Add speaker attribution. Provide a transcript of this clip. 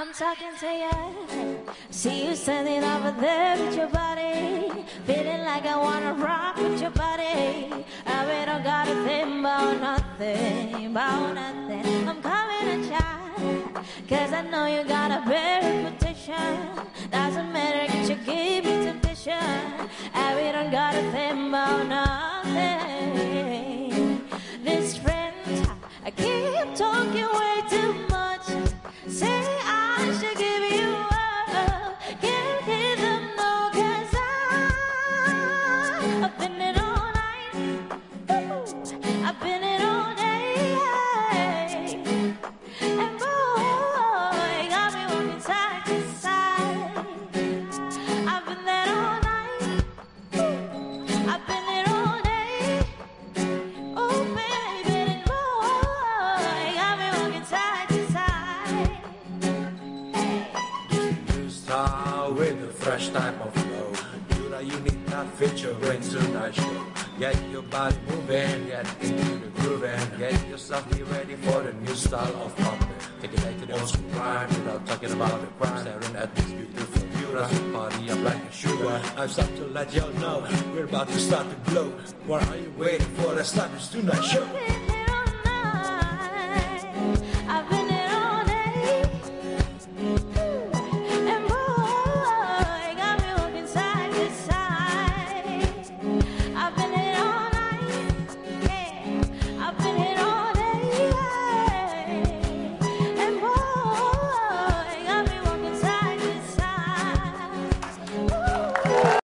Speaker 1: I'm talking to you. See you standing over there with your body. Feeling like I wanna rock with your body. I really don't got a thing about nothing, about nothing. I'm coming to chat. Cause I know you got a bad reputation. Doesn't matter, get your give me temptation. I really don't got a thing about nothing.
Speaker 2: With a fresh type of flow. You're a unique that feature in tonight's show. Get your body moving, get into the groove and get yourself be ready for the new style of pumping. Take it back to the old school grind without talking about the crime. Staring at this beautiful view, that's a party up like a sugar. I'm start to let y'all know we're about to start to blow. What are you waiting for? Let's start this tonight show.